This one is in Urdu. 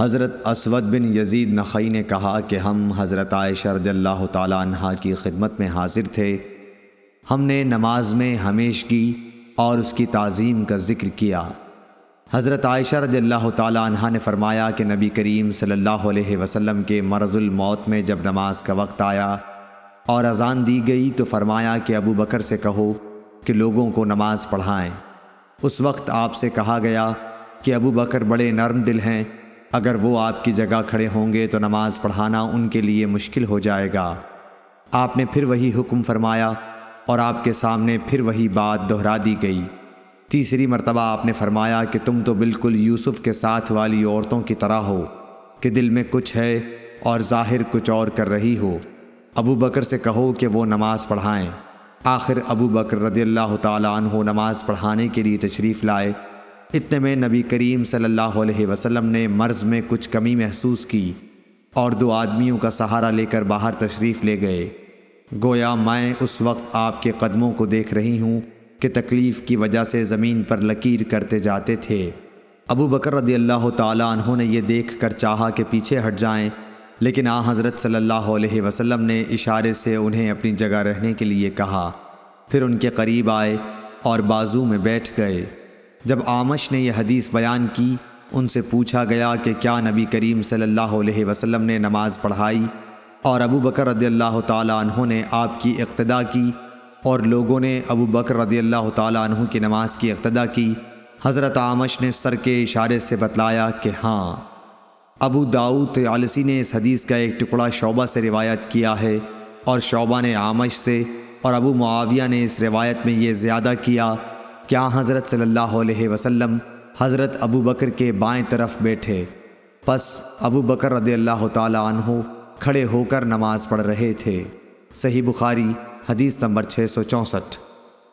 حضرت اسود بن یزید نقی نے کہا کہ ہم حضرت عائشہ رضی اللہ تعالیٰ عنہ کی خدمت میں حاضر تھے۔ ہم نے نماز میں ہمیشگی اور اس کی تعظیم کا ذکر کیا۔ حضرت عائشہ رضی اللہ تعالیٰ عنہ نے فرمایا کہ نبی کریم صلی اللہ علیہ وسلم کے مرض الموت میں جب نماز کا وقت آیا اور اذان دی گئی تو فرمایا کہ ابو بکر سے کہو کہ لوگوں کو نماز پڑھائیں۔ اس وقت آپ سے کہا گیا کہ ابو بکر بڑے نرم دل ہیں اگر وہ آپ کی جگہ کھڑے ہوں گے تو نماز پڑھانا ان کے لیے مشکل ہو جائے گا۔ آپ نے پھر وہی حکم فرمایا اور آپ کے سامنے پھر وہی بات دہرا دی گئی۔ تیسری مرتبہ آپ نے فرمایا کہ تم تو بالکل یوسف کے ساتھ والی عورتوں کی طرح ہو، کہ دل میں کچھ ہے اور ظاہر کچھ اور کر رہی ہو۔ ابو بکر سے کہو کہ وہ نماز پڑھائیں۔ آخر ابو بکر رضی اللہ تعالیٰ عنہ نماز پڑھانے کے لیے تشریف لائے۔ اتنے میں نبی کریم صلی اللہ علیہ وسلم نے مرض میں کچھ کمی محسوس کی اور دو آدمیوں کا سہارا لے کر باہر تشریف لے گئے۔ گویا میں اس وقت آپ کے قدموں کو دیکھ رہی ہوں کہ تکلیف کی وجہ سے زمین پر لکیر کرتے جاتے تھے۔ ابو بکر رضی اللہ تعالیٰ عنہ نے یہ دیکھ کر چاہا کہ پیچھے ہٹ جائیں، لیکن آ حضرت صلی اللہ علیہ وسلم نے اشارے سے انہیں اپنی جگہ رہنے کے لیے کہا۔ پھر ان کے قریب آئے اور بازو میں بیٹھ گئے۔ جب آمش نے یہ حدیث بیان کی، ان سے پوچھا گیا کہ کیا نبی کریم صلی اللہ علیہ وسلم نے نماز پڑھائی؟ اور ابو بکر رضی اللہ تعالیٰ عنہ نے آپ کی اقتدا کی، اور لوگوں نے ابو بکر رضی اللہ تعالیٰ عنہ کی نماز کی اقتدا کی۔ حضرت آمش نے سر کے اشارے سے بتلایا کہ ہاں ابو داؤت عالسی نے اس حدیث کا ایک ٹکڑا شعبہ سے روایت کیا ہے، اور شعبہ نے آمش سے اور ابو معاویہ نے اس روایت میں یہ زیادہ کیا۔ کیا حضرت صلی اللہ علیہ وسلم حضرت ابو بکر کے بائیں طرف بیٹھے؟ پس ابو بکر رضی اللہ تعالی عنہ کھڑے ہو کر نماز پڑھ رہے تھے۔ صحیح بخاری، حدیث نمبر 664